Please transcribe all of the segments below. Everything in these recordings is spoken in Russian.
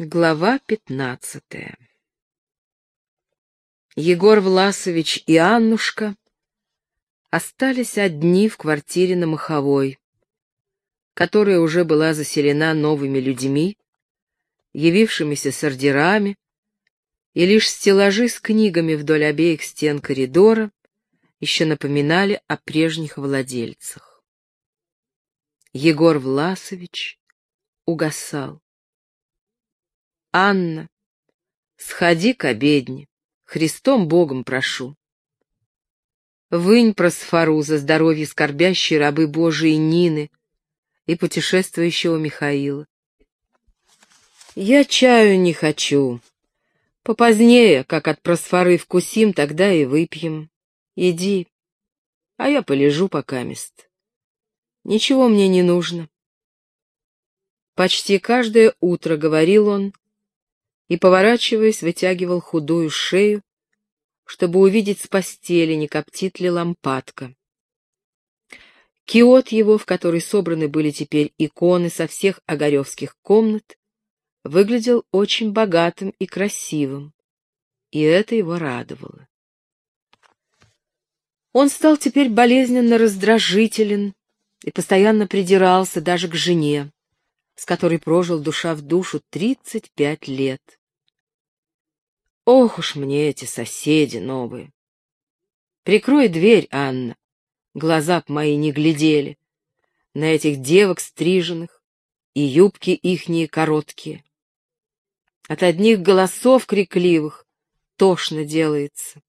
Глава пятнадцатая Егор Власович и Аннушка остались одни в квартире на Маховой, которая уже была заселена новыми людьми, явившимися с ордерами, и лишь стеллажи с книгами вдоль обеих стен коридора еще напоминали о прежних владельцах. Егор Власович угасал. Анна, сходи к обедне, Христом Богом прошу. Вынь просфору за здоровье скорбящей рабы Божией Нины и путешествующего Михаила. Я чаю не хочу. Попозднее, как от просфоры вкусим, тогда и выпьем. Иди, а я полежу пока мест. Ничего мне не нужно. Почти каждое утро, говорил он, и, поворачиваясь, вытягивал худую шею, чтобы увидеть с постели, не коптит ли лампадка. Киот его, в который собраны были теперь иконы со всех огаревских комнат, выглядел очень богатым и красивым, и это его радовало. Он стал теперь болезненно раздражителен и постоянно придирался даже к жене, с которой прожил душа в душу тридцать пять лет. Ох уж мне эти соседи новые. Прикрой дверь, Анна. Глаза б мои не глядели на этих девок стриженных и юбки ихние короткие. От одних голосов крикливых тошно делается.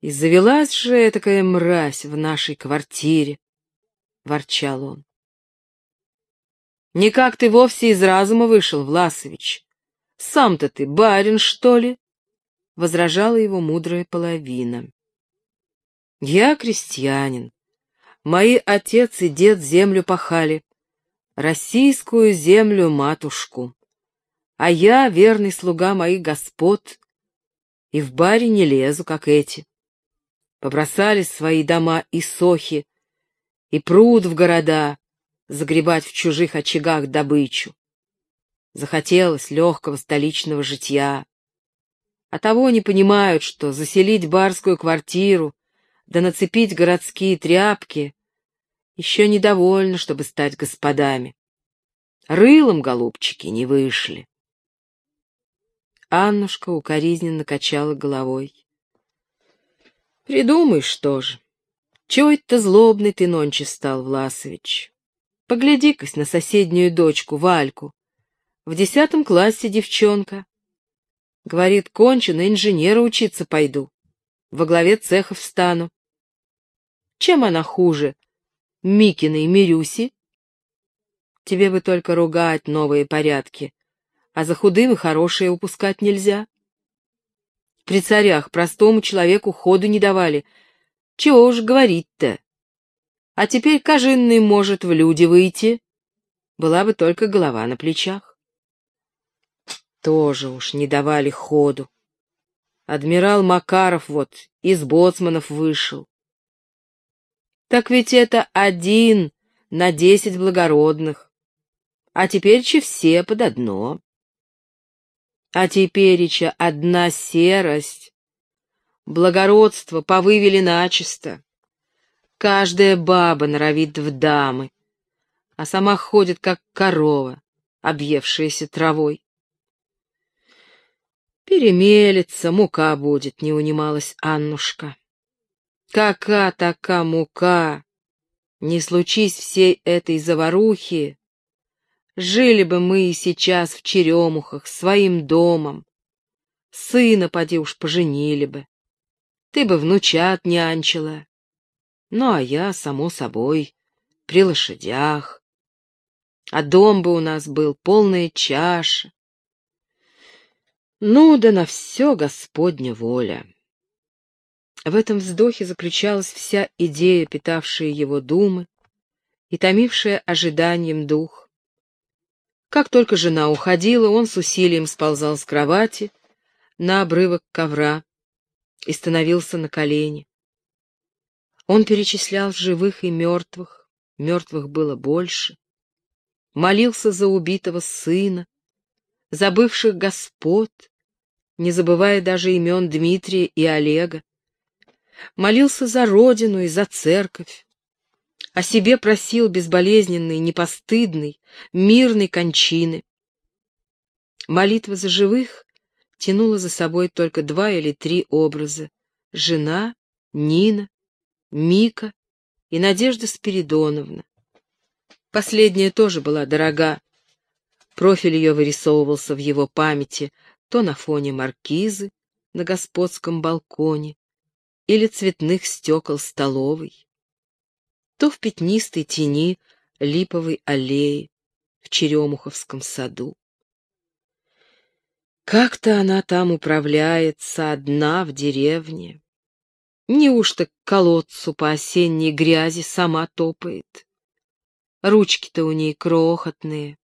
И завелась же такая мразь в нашей квартире, — ворчал он. Никак ты вовсе из разума вышел, Власович. Сам-то ты барин, что ли? — возражала его мудрая половина. Я крестьянин. Мои отец и дед землю пахали, российскую землю-матушку. А я верный слуга моих господ, и в баре не лезу, как эти. Побросали свои дома и сохи, и пруд в города, загребать в чужих очагах добычу. Захотелось легкого столичного житья. А того не понимают, что заселить барскую квартиру, да нацепить городские тряпки еще недовольно, чтобы стать господами. Рылом, голубчики, не вышли. Аннушка укоризненно качала головой. Придумай, что же. Чего это злобный ты нонче стал, Власович? Погляди-кась на соседнюю дочку, Вальку. В десятом классе девчонка. Говорит, кончено, инженера учиться пойду. Во главе цеха встану. Чем она хуже? Микиной Мирюси? Тебе бы только ругать новые порядки, а за худым и хорошее упускать нельзя. При царях простому человеку ходу не давали. Чего уж говорить-то? А теперь кожинный может в люди выйти. Была бы только голова на плечах тоже уж не давали ходу. Адмирал Макаров вот из боцманов вышел. Так ведь это один на десять благородных, а теперь все под одно. А тепереча одна серость, благородство повывели начисто. Каждая баба норовит в дамы, а сама ходит, как корова, объевшаяся травой. Перемелется, мука будет, не унималась Аннушка. Кака така мука! Не случись всей этой заварухи, жили бы мы и сейчас в черемухах, своим домом. Сына, поди уж, поженили бы. Ты бы внучат нянчила. Ну, а я, само собой, при лошадях. А дом бы у нас был полная чаша, ну да на все Господня воля. В этом вздохе заключалась вся идея, питавшая его думы и томившая ожиданием дух. Как только жена уходила, он с усилием сползал с кровати на обрывок ковра и становился на колени. Он перечислял живых и мертвых, мертвых было больше, молился за убитого сына, забывших господ, не забывая даже имен Дмитрия и Олега. Молился за родину и за церковь. О себе просил безболезненной, непостыдной, мирной кончины. Молитва за живых тянула за собой только два или три образа — жена, Нина, Мика и Надежда Спиридоновна. Последняя тоже была дорога. Профиль ее вырисовывался в его памяти то на фоне маркизы на господском балконе или цветных стекол столовой, то в пятнистой тени липовой аллеи в Черемуховском саду. Как-то она там управляется одна в деревне. Неужто к колодцу по осенней грязи сама топает? Ручки-то у ней крохотные,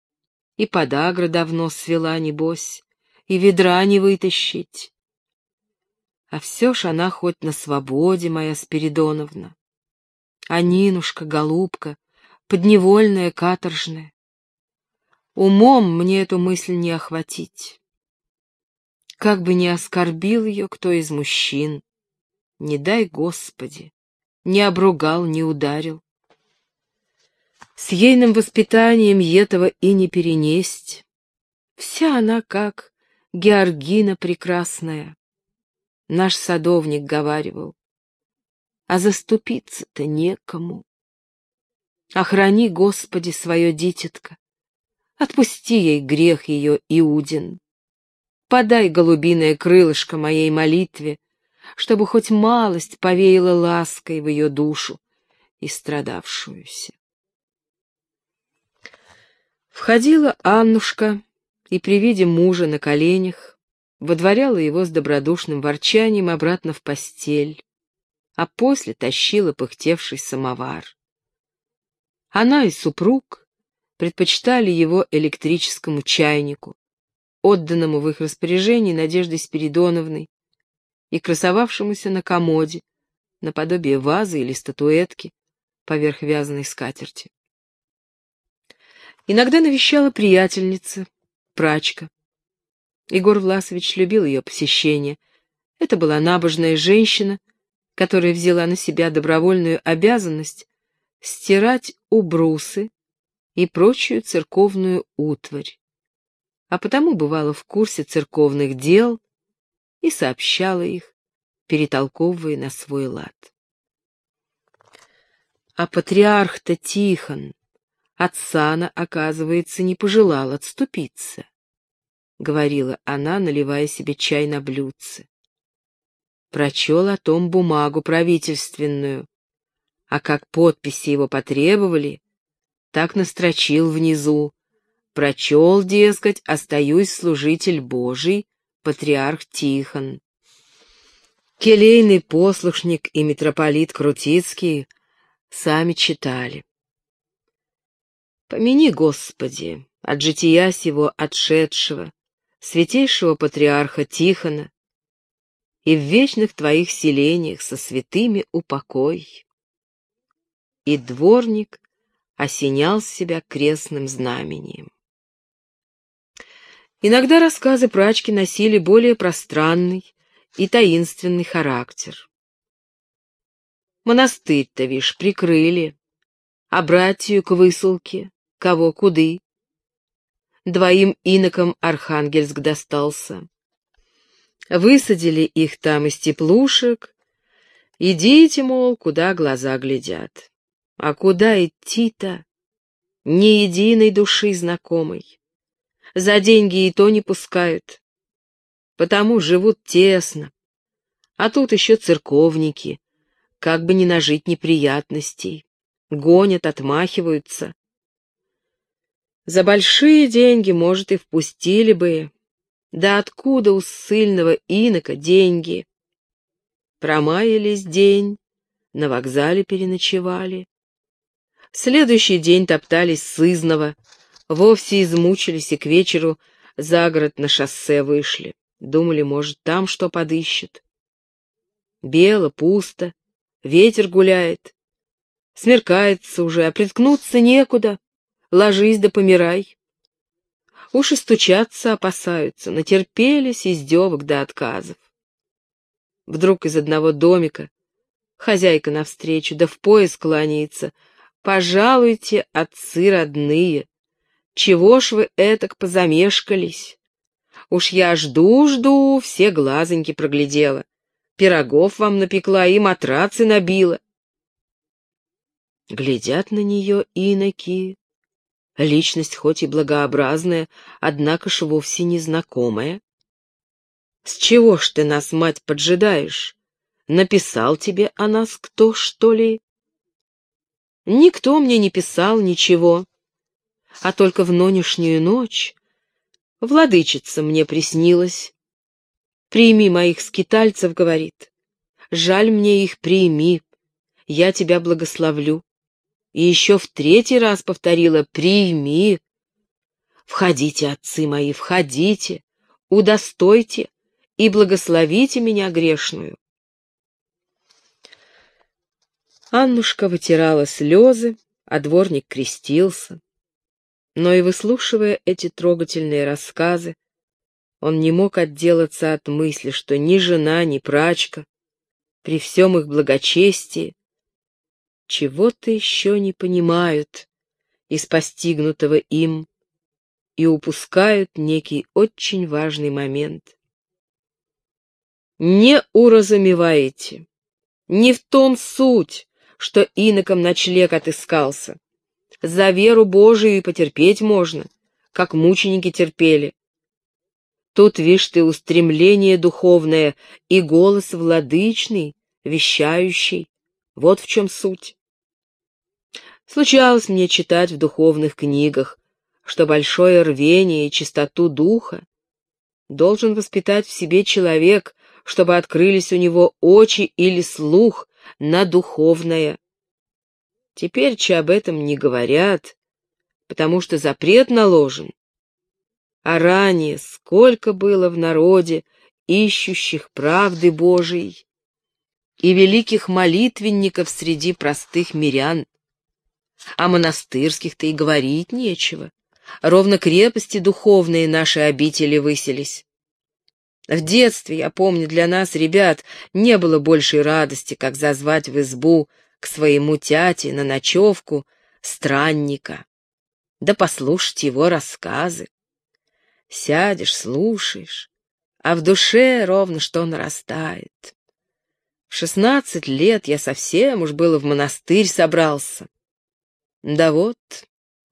и подагра давно свела, небось, и ведра не вытащить. А все ж она хоть на свободе, моя Спиридоновна. А Нинушка, голубка, подневольная, каторжная. Умом мне эту мысль не охватить. Как бы ни оскорбил ее кто из мужчин, не дай Господи, не обругал, не ударил. С ейным воспитанием этого и не перенесть. Вся она как Георгина прекрасная. Наш садовник говаривал, а заступиться-то некому. Охрани, Господи, свое дитятко, отпусти ей грех ее, Иудин. Подай голубиное крылышко моей молитве, чтобы хоть малость повеяла лаской в ее душу и страдавшуюся. Входила Аннушка и при виде мужа на коленях выдворяла его с добродушным ворчанием обратно в постель, а после тащила пыхтевший самовар. Она и супруг предпочитали его электрическому чайнику, отданному в их распоряжение Надеждой Спиридоновной и красовавшемуся на комоде, наподобие вазы или статуэтки поверх вязаной скатерти. Иногда навещала приятельница, прачка. Егор Власович любил ее посещение. Это была набожная женщина, которая взяла на себя добровольную обязанность стирать убрусы и прочую церковную утварь а потому бывала в курсе церковных дел и сообщала их, перетолковывая на свой лад. А патриарх-то Тихон от сана, оказывается, не пожелал отступиться, — говорила она, наливая себе чай на блюдце. Прочел о том бумагу правительственную, а как подписи его потребовали, так настрочил внизу Прочел, дескать, остаюсь служитель Божий, патриарх Тихон. Келейный послушник и митрополит Крутицкий сами читали. Помяни, Господи, от жития сего отшедшего, святейшего патриарха Тихона, и в вечных твоих селениях со святыми упокой. И дворник осенял себя крестным знамением. Иногда рассказы прачки носили более пространный и таинственный характер. Монастырь-то, вишь, прикрыли, а братью к высылке, кого куды. Двоим инокам Архангельск достался. Высадили их там из теплушек, идите, мол, куда глаза глядят. А куда идти-то? Ни единой души знакомой за деньги и то не пускают. Потому живут тесно. А тут еще церковники, как бы не нажить неприятностей. Гонят, отмахиваются. За большие деньги, может, и впустили бы. Да откуда у ссыльного инока деньги? Промаялись день, на вокзале переночевали. Следующий день топтались сызново, Вовсе измучились и к вечеру за город на шоссе вышли. Думали, может, там что подыщут. Бело, пусто, ветер гуляет. Смеркается уже, а приткнуться некуда. Ложись да помирай. Уж и стучаться опасаются, натерпелись издевок до отказов. Вдруг из одного домика хозяйка навстречу, да в пояс кланяется. «Пожалуйте, отцы родные, чего ж вы этак позамешкались? Уж я жду-жду, все глазоньки проглядела. Пирогов вам напекла и матрацы набила. Глядят на нее иноки. Личность хоть и благообразная, однако ж вовсе незнакомая. С чего ж ты нас, мать, поджидаешь? Написал тебе о нас кто, что ли? Никто мне не писал ничего, а только в нонешнюю ночь владычица мне приснилась. Прими моих скитальцев, говорит. Жаль мне их, прими. Я тебя благословлю. И еще в третий раз повторила «Прими». Входите, отцы мои, входите, удостойте и благословите меня грешную. Аннушка вытирала слезы, а дворник крестился. Но и выслушивая эти трогательные рассказы, он не мог отделаться от мысли, что ни жена, ни прачка, при всем их благочестии, чего-то еще не понимают из постигнутого им и упускают некий очень важный момент. Не уразумеваете, не в том суть, что иноком ночлег отыскался. За веру Божию и потерпеть можно, как мученики терпели. Тут, вишь ты, устремление духовное и голос владычный, вещающий. Вот в чем суть. Случалось мне читать в духовных книгах, что большое рвение и чистоту духа должен воспитать в себе человек, чтобы открылись у него очи или слух на духовное. Теперь че об этом не говорят, потому что запрет наложен. А ранее сколько было в народе ищущих правды Божией и великих молитвенников среди простых мирян. А монастырских-то и говорить нечего. Ровно крепости духовные наши обители выселись. В детстве, я помню, для нас, ребят, не было большей радости, как зазвать в избу к своему тяте на ночевку странника, да послушать его рассказы. Сядешь, слушаешь, а в душе ровно что нарастает. В шестнадцать лет я совсем уж было в монастырь собрался. Да вот,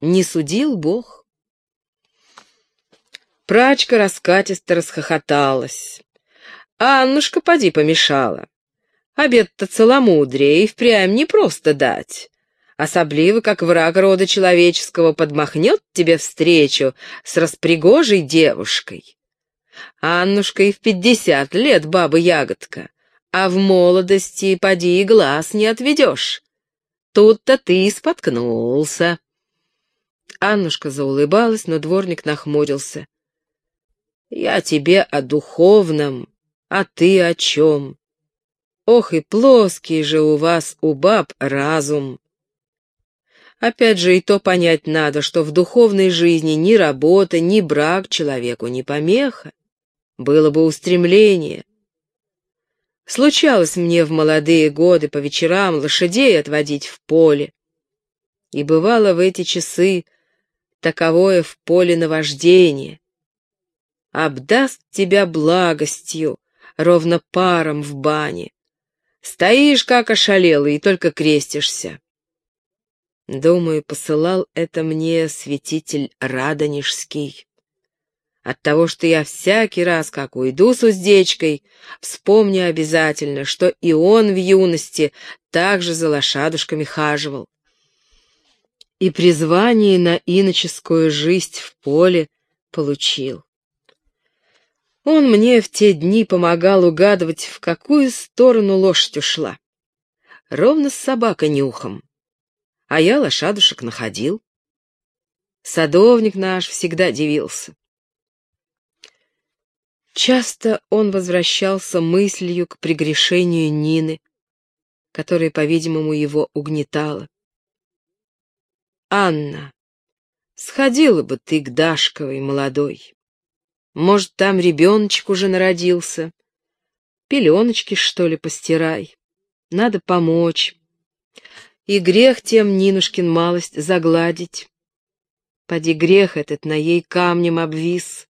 не судил Бог. Прачка раскатисто расхохоталась. Аннушка поди помешала. Обед-то целомудрие и впрямь не просто дать. Особливо, как враг рода человеческого подмахнет тебе встречу с распригожей девушкой. Аннушка и в пятьдесят лет баба-ягодка, а в молодости поди и глаз не отведешь. Тут-то ты и споткнулся. Аннушка заулыбалась, но дворник нахмурился. «Я тебе о духовном, а ты о чем? Ох и плоский же у вас, у баб, разум. Опять же и то понять надо, что в духовной жизни ни работа, ни брак человеку не помеха. Было бы устремление. Случалось мне в молодые годы по вечерам лошадей отводить в поле. И бывало в эти часы таковое в поле наваждение. Обдаст тебя благостью, ровно паром в бане. Стоишь, как ошалелый, и только крестишься. Думаю, посылал это мне святитель Радонежский. От того, что я всякий раз, как уйду с уздечкой, вспомню обязательно, что и он в юности также за лошадушками хаживал. И призвание на иноческую жизнь в поле получил. Он мне в те дни помогал угадывать, в какую сторону лошадь ушла. Ровно с собакой нюхом. А я лошадушек находил. Садовник наш всегда дивился. Часто он возвращался мыслью к прегрешению Нины, которая, по-видимому, его угнетала. Анна, Сходила бы ты к Дашковой молодой. Может, там ребеночек уже народился. Пеленочки, что ли, постирай. Надо помочь. И грех тем Нинушкин малость загладить. Поди грех этот на ей камнем обвис.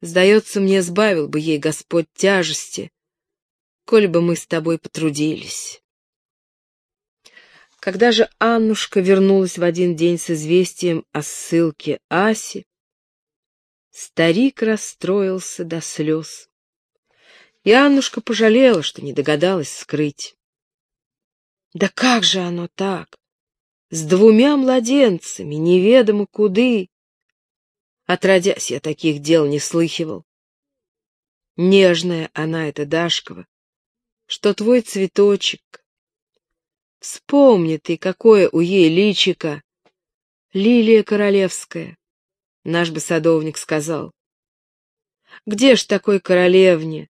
Сдается мне, сбавил бы ей Господь тяжести, коль бы мы с тобой потрудились. Когда же Аннушка вернулась в один день с известием о ссылке Аси, старик расстроился до слез. И Аннушка пожалела, что не догадалась скрыть. Да как же оно так? С двумя младенцами, неведомо куды. Отродясь, я таких дел не слыхивал. Нежная она, эта Дашкова, что твой цветочек. Вспомни ты, какое у ей личико. Лилия королевская, наш бы садовник сказал. Где ж такой королевне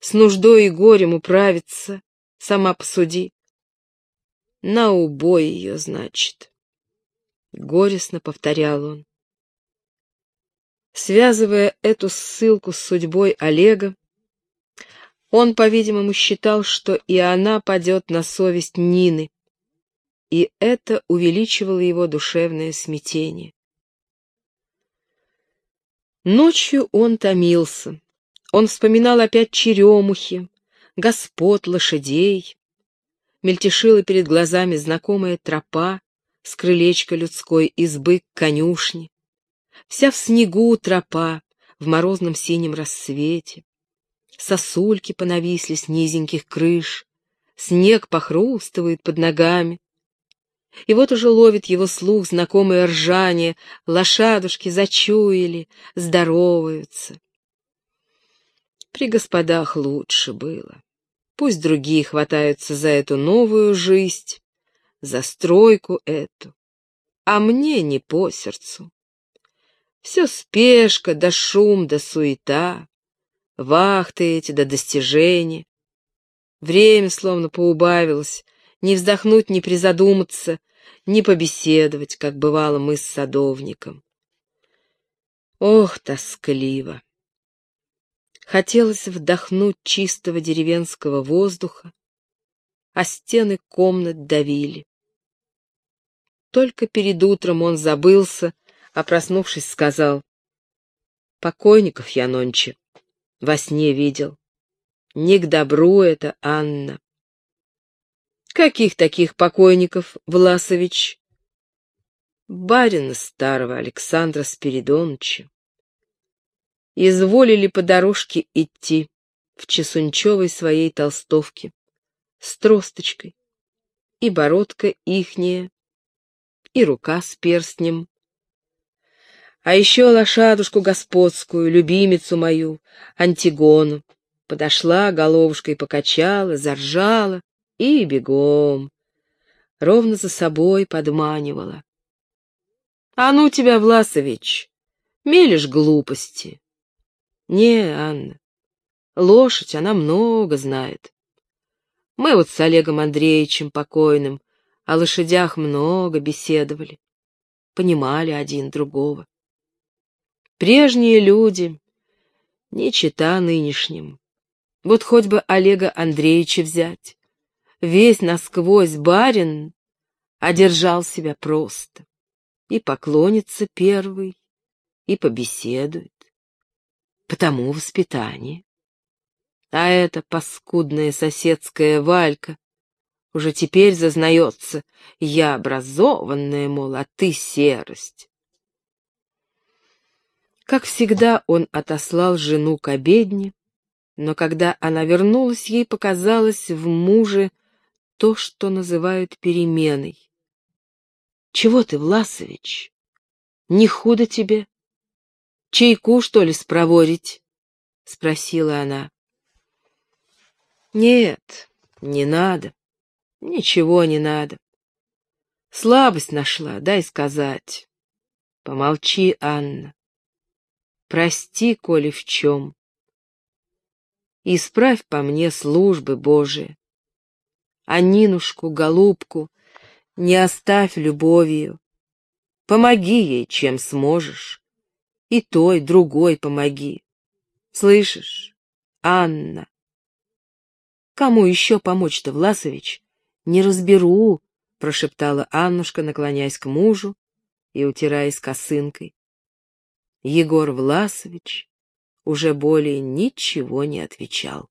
с нуждой и горем управиться, сама посуди. На убой ее, значит. Горестно повторял он. Связывая эту ссылку с судьбой Олега, он, по-видимому, считал, что и она падет на совесть Нины, и это увеличивало его душевное смятение. Ночью он томился. Он вспоминал опять черемухи, господ, лошадей. Мельтешила перед глазами знакомая тропа с крылечка людской избы к конюшне. Вся в снегу тропа, в морозном синем рассвете. Сосульки понависли с низеньких крыш, снег похрустывает под ногами. И вот уже ловит его слух знакомое ржание, лошадушки зачуяли, здороваются. При господах лучше было. Пусть другие хватаются за эту новую жизнь, за стройку эту, а мне не по сердцу. Все спешка, да шум, да суета, вахты эти, да достижения. Время словно поубавилось, не вздохнуть, не призадуматься, не побеседовать, как бывало мы с садовником. Ох, тоскливо! Хотелось вдохнуть чистого деревенского воздуха, а стены комнат давили. Только перед утром он забылся, а проснувшись, сказал, «Покойников я нонче во сне видел. Не к добру это, Анна». «Каких таких покойников, Власович?» «Барина старого Александра Спиридоновича» изволили по дорожке идти в чесунчевой своей толстовке с тросточкой, и бородка ихняя, и рука с перстнем. А еще лошадушку господскую, любимицу мою, Антигону, подошла, головушкой покачала, заржала и бегом, ровно за собой подманивала. — А ну тебя, Власович, мелешь глупости, не, Анна, лошадь, она много знает. Мы вот с Олегом Андреевичем покойным о лошадях много беседовали, понимали один другого. Прежние люди, не чита нынешним. Вот хоть бы Олега Андреевича взять. Весь насквозь барин одержал себя просто. И поклонится первый, и побеседует потому воспитание. А эта паскудная соседская Валька уже теперь зазнается, я образованная, мол, а ты серость. Как всегда, он отослал жену к обедне, но когда она вернулась, ей показалось в муже то, что называют переменой. — Чего ты, Власович? Не худо тебе? Чайку, что ли, спроворить? — спросила она. — Нет, не надо. Ничего не надо. Слабость нашла, дай сказать. Помолчи, Анна. Прости, коли в чем. Исправь по мне службы Божии. А Нинушку, голубку, не оставь любовью. Помоги ей, чем сможешь. И той, другой помоги. Слышишь, Анна? Кому еще помочь-то, Власович? Не разберу, прошептала Аннушка, наклоняясь к мужу и утираясь косынкой. Егор Власович уже более ничего не отвечал.